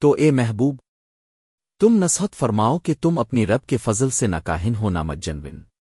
تو اے محبوب، تم نصحت فرماؤ کہ تم اپنی رب کے فضل سے ناکاہن ہونا ہو مت جنون۔